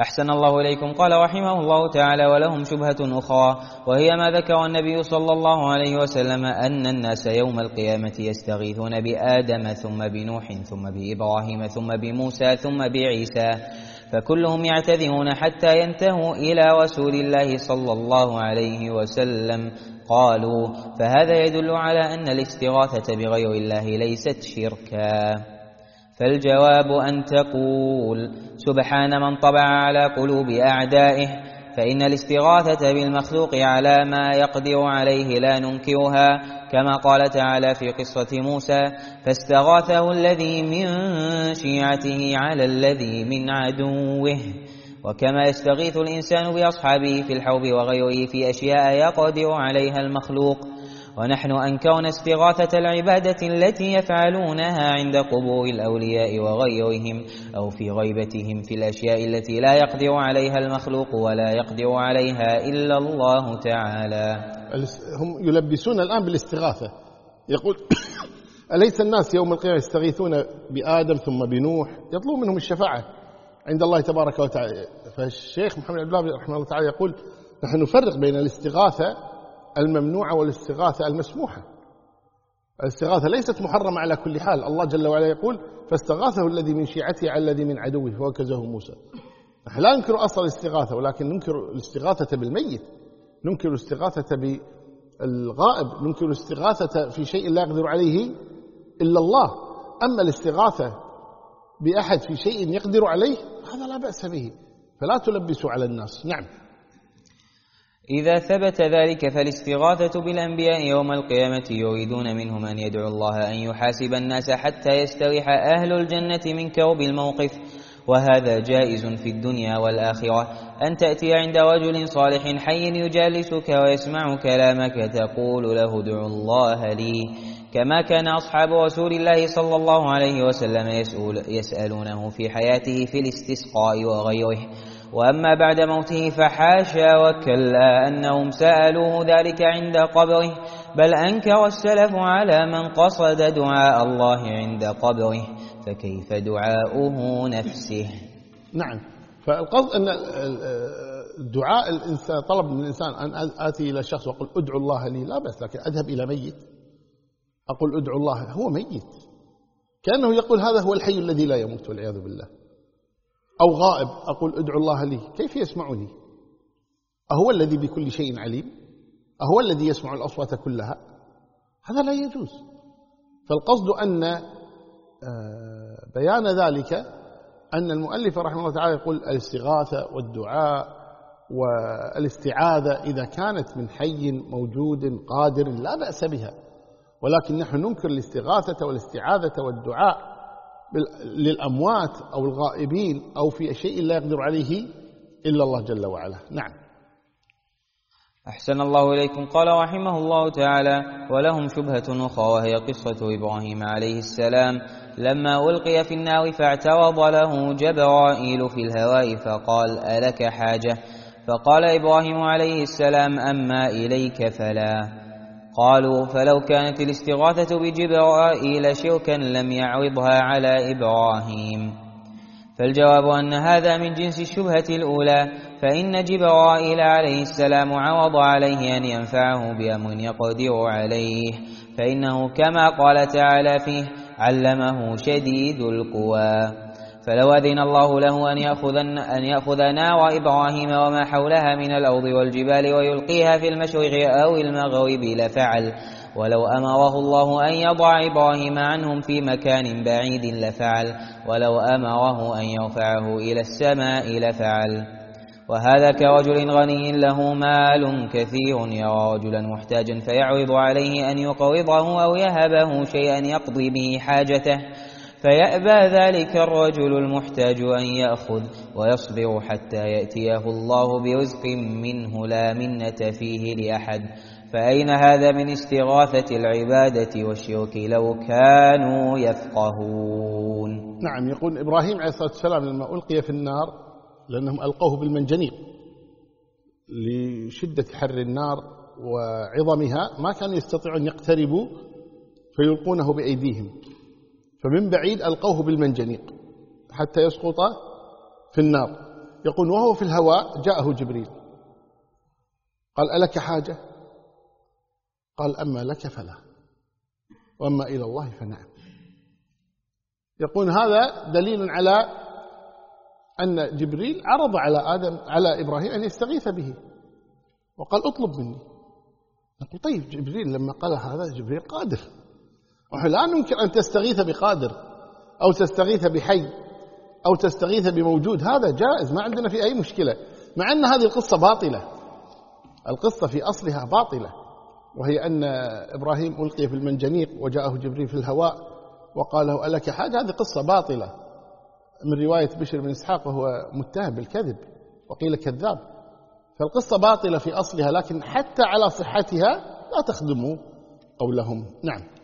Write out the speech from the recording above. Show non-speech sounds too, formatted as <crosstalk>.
أحسن الله إليكم. قال رحمه الله تعالى ولهم شبهة أخرى وهي ما ذكر النبي صلى الله عليه وسلم أن الناس يوم القيامة يستغيثون بآدم ثم بنوح ثم بإبراهيم ثم بموسى ثم بعيسى فكلهم يعتذرون حتى ينتهوا إلى رسول الله صلى الله عليه وسلم. قالوا فهذا يدل على أن الاستغاثة بغير الله ليست شركا. فالجواب أن تقول سبحان من طبع على قلوب أعدائه فإن الاستغاثة بالمخلوق على ما يقدر عليه لا ننكرها كما قال تعالى في قصة موسى فاستغاثه الذي من شيعته على الذي من عدوه. وكما يستغيث الإنسان بأصحابه في الحوض وغيره في أشياء يقدر عليها المخلوق. ونحن أنكرنا استغاثة العبادة التي يفعلونها عند قبور الأولياء وغيرهم أو في غيبتهم في الأشياء التي لا يقدر عليها المخلوق ولا يقدر عليها إلا الله تعالى. هم يلبسون الآن بالاستغاثة. يقول <coughs> أليس الناس يوم القيامة يستغيثون بآدم ثم بنوح؟ يطلب منهم الشفاعة عند الله تبارك وتعالى. فالشيخ محمد عبد الله رحمه الله تعالى يقول نحن نفرق بين الاستغاثة الممنوعة والاستغاثة المسموحة. الاستغاثة ليست محرمة على كل حال. الله جل وعلا يقول فاستغاثه الذي من شيعته على الذي من عدوه. فوكزه موسى. نحن لا ننكر أصل الاستغاثة ولكن ننكر الاستغاثة بالميت. ننكر الاستغاثة بالغائب. ننكر الاستغاثة في شيء لا يقدر عليه إلا الله. أما الاستغاثة بأحد في شيء يقدر عليه هذا لا بأس به. فلا تلبسوا على الناس. نعم. إذا ثبت ذلك فالاستغاثة بالأنبياء يوم القيامة يريدون منهم أن يدعو الله أن يحاسب الناس حتى يستريح أهل الجنة من كوب الموقف. وهذا جائز في الدنيا والآخرة. أن تأتي عند رجل صالح حي يجالسك ويسمع كلامك تقول له ادع الله لي. كما كان أصحاب رسول الله صلى الله عليه وسلم يسألونه في حياته في الاستسقاء وغيره. وأما بعد موته فحاشا وكلا أنهم سألوه ذلك عند قبره بل أنكر السلف على من قصد دعاء الله عند قبره فكيف دعاؤه نفسه؟ نعم. فالقصد أن دعاء الإنسان طلب من الإنسان أن آتي إلى شخص وأقول ادعو الله لي. لا بأس لكن أذهب إلى ميت. أقول ادعو الله هو ميت. كأنه يقول هذا هو الحي الذي لا يموت والعياذ بالله. أو غائب أقول ادعو الله لي. كيف يسمعني؟ أهو الذي بكل شيء عليم؟ أهو الذي يسمع الأصوات كلها؟ هذا لا يجوز. فالقصد أن آه، بيان ذلك أن المؤلف رحمه الله تعالى يقول الاستغاثة والدعاء والاستعاذة إذا كانت من حي موجود قادر لا بأس بها. ولكن نحن ننكر الاستغاثة والاستعاذة والدعاء للأموات أو الغائبين أو في شيء لا يقدر عليه إلا الله جل وعلا. نعم. أحسن الله إليكم. قال رحمه الله تعالى ولهم شبهة أخرى وهي قصة إبراهيم عليه السلام. لما ألقي في النار فاعترض له جبرائيل في الهواء فقال ألك حاجة؟ فقال إبراهيم عليه السلام أما إليك فلا. قالوا فلو كانت الاستغاثة بجبرائيل شركا لم يعرضها على إبراهيم. فالجواب أن هذا من جنس الشبهة الأولى فإن جبرائيل عليه السلام عرض عليه أن ينفعه بأمر يقدر عليه فإنه كما قال تعالى فيه علمه شديد القوى فلو أذن الله له أن يأخذ, أن يأخذ نار إبراهيم وما حولها من الأرض والجبال ويلقيها في المشرق أو المغرب لفعل. ولو أمره الله أن يضع إبراهيم عنهم في مكان بعيد لفعل. ولو أمره أن يرفعه إلى السماء لفعل. وهذا كرجل غني له مال كثير. يرى رجلا محتاجا فيعرض عليه أن يقرضه أو يهبه شيئا يقضي به حاجته. فيأبى ذلك الرجل المحتاج أن يأخذ ويصبر حتى يأتيه الله برزق منه لا منة فيه لأحد. فأين هذا من استغاثة العبادة والشرك لو كانوا يفقهون؟ نعم يقول إبراهيم عليه الصلاة والسلام لما ألقي في النار لأنهم ألقوه بالمنجنيق لشدة حر النار وعظمها ما كانوا يستطيعون يقتربوا فيلقونه بأيديهم. فمن بعيد ألقوه بالمنجنيق حتى يسقط في النار. يقول وهو في الهواء جاءه جبريل. قال ألك حاجة؟ قال أما لك فلا وأما إلى الله فنعم. يقول هذا دليل على أن جبريل عرض على آدم على إبراهيم أن يستغيث به. وقال اطلب مني. نقول طيب جبريل لما قال هذا جبريل قادر. ونحن لا ننكر أن تستغيث بقادر أو تستغيث بحي أو تستغيث بموجود. هذا جائز ما عندنا في أي مشكلة مع أن هذه القصة باطلة. القصة في أصلها باطلة وهي أن إبراهيم ألقي في المنجنيق وجاءه جبريل في الهواء وقال له ألك حاجة؟ هذه قصة باطلة. من رواية بشر بن إسحاق وهو متهم بالكذب وقيل كذاب. فالقصة باطلة في أصلها لكن حتى على صحتها لا تخدموا قولهم. نعم.